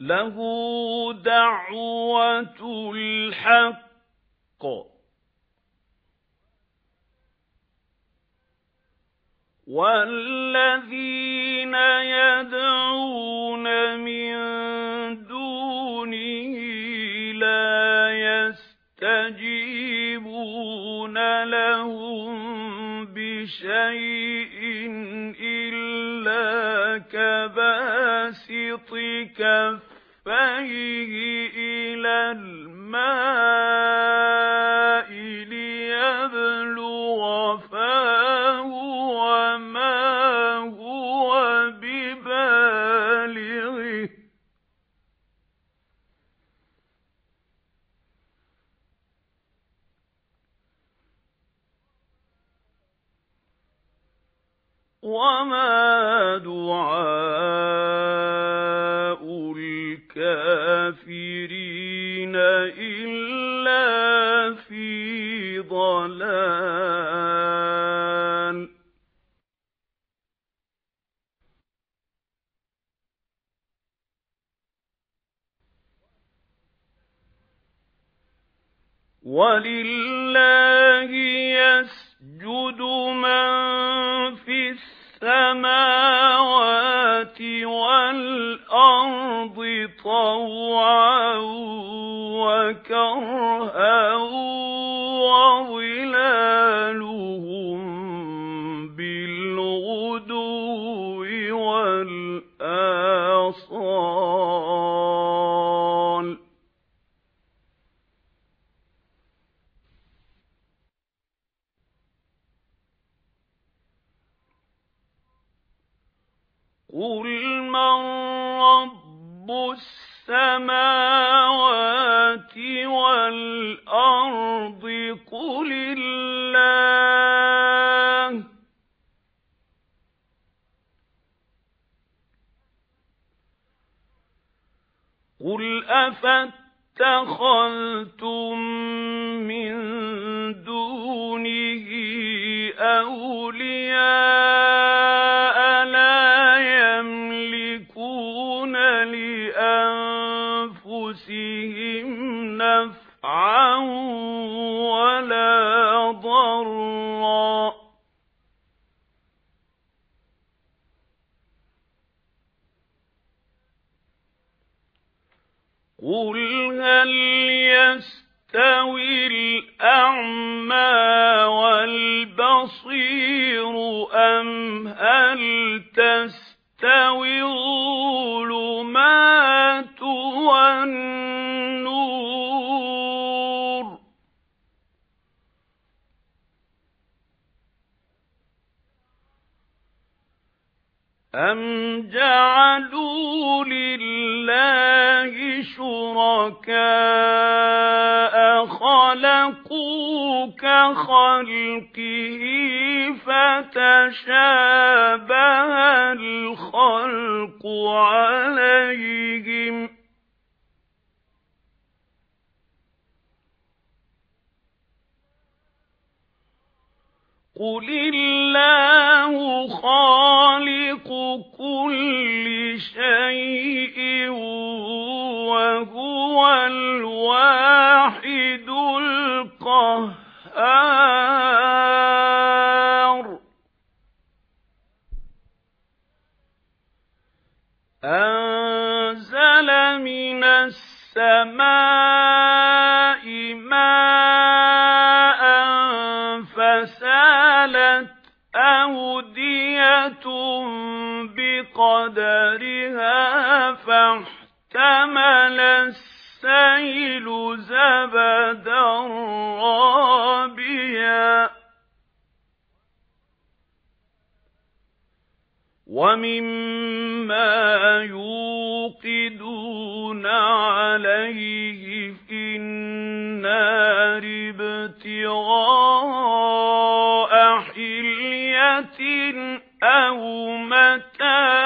لَهُ دَعْوَةُ الْحَقِّ. وَالَّذِينَ يَدْعُونَ مِن دُونِهِ لَا يَسْتَجِيبُونَ لَهُم بِشَيْءٍ إِلَّا كَبَاسِطِ كَفَّيْهِ إِلَى الْمَاءِ لِيَبْلُغَ فَاهُ وَمَا هُوَ بِبَالِغِهِ. وَمَا دُعَاءُ وَلِلَّهِ يَسْجُدُ مَن فِي السَّمَاوَاتِ وَالْأَرْضِ طَوْعًا وَكَرْهًا قُلْ مَن رَّبُّ السَّمَاوَاتِ وَالْأَرْضِ قُلِ اللَّهُ قُلْ أَفَاتَّخَذْتُم مِّن دُونِهِ أَوْلِيَاءَ لِأَنفُسِهِمْ نَفْعًا وَلَا ضَرًّا. قُلْ هَلْ يَسْتَوِي الْأَعْمَى وَالْبَصِيرُ أَمْ هَلْ تَسْتَوِي أَمْ جَعَلُوا لِلَّهِ شُرَكَاءَ خَلَقُوا كَخَلْقِهِ فَتَشَابَهَ الْخَلْقُ عَلَيْهِمْ ۚ قُلِ اللَّهُ خَالِقُ وَهُوَ الْوَاحِدُ الْقَهَّارُ. أَنزَلَ مِنَ السَّمَاءِ مَاءً فَسَالَتْ أَوْدِيَةٌ بِقَدَرِهَا فَاحْتَمَلَ زَبَدًا رَّابِيًا. وَمِمَّا يُوقِدُونَ عَلَيْهِ فِي النَّارِ ابْتِغَاءَ حِلْيَةٍ أَوْ مَتَاعٍ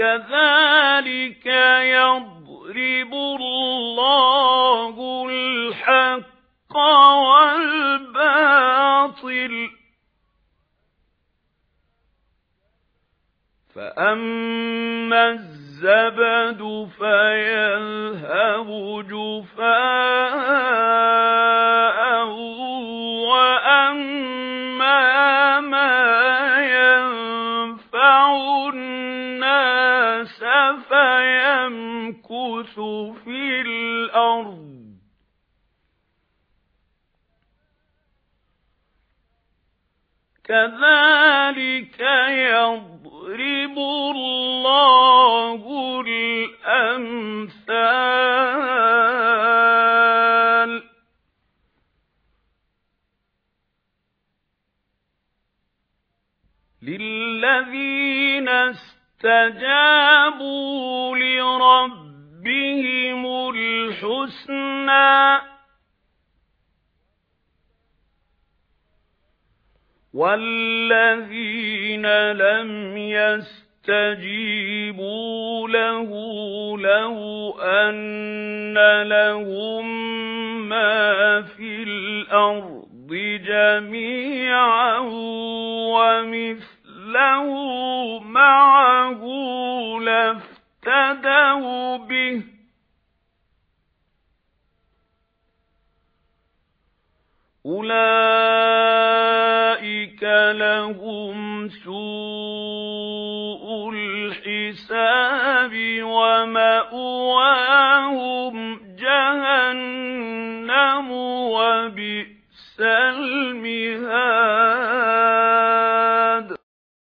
كَذَلِكَ يَضْرِبُ اللَّهُ الْحَقَّ وَالْبَاطِلَ. فَأَمَّا الزَّبَدُ فَيَذْهَبُ جُفَاءً فَيَمْكُثُ فِي الْأَرْضِ. كَذَلِكَ يَضْرِبُ اللَّهُ الْأَمْثَالَ. لِلَّذِينَ اسْتَجَابُوا لِرَبِّهِمُ الْحُسْنَى. وَالَّذِينَ لَمْ يَسْتَجِيبُوا لَهُ لَوْ أَنَّ لَهُم مَّا فِي الْأَرْضِ جَمِيعًا وَمِثْلَهُ مَعَهُ لَافْتَدَوْا بِهِ. أُولَئِكَ لَهُمْ سُوءُ الْحِسَابِ وَمَأْوَاهُمْ